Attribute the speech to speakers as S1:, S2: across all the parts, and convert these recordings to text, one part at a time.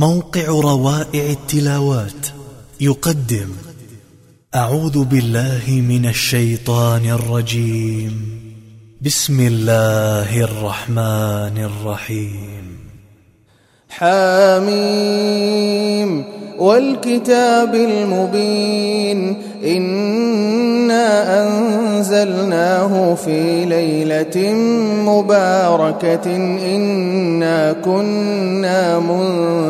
S1: موقع روائع التلاوات. يقدم أعوذ بالله من الشيطان الرجيم. بسم الله الرحمن الرحيم.
S2: حاميم والكتاب المبين. إنا أنزلناه في ليلة مباركة. إنا كنا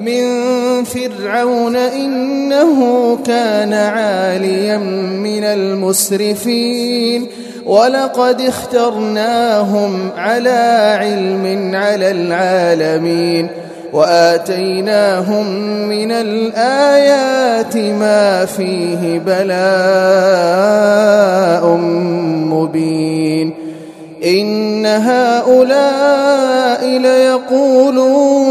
S2: من فرعون إنه كان عاليا من المسرفين ولقد اخترناهم على علم على العالمين وآتيناهم من الآيات ما فيه بلاء مبين إن هؤلاء ليقولون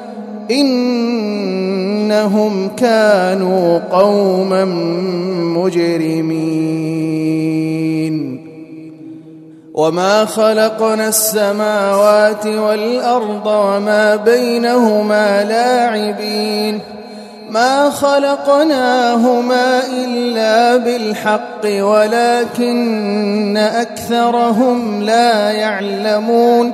S2: إنهم كانوا قوما مجرمين. وما خلقنا السماوات والأرض وما بينهما لاعبين. ما خلقناهما إلا بالحق ولكن أكثرهم لا يعلمون.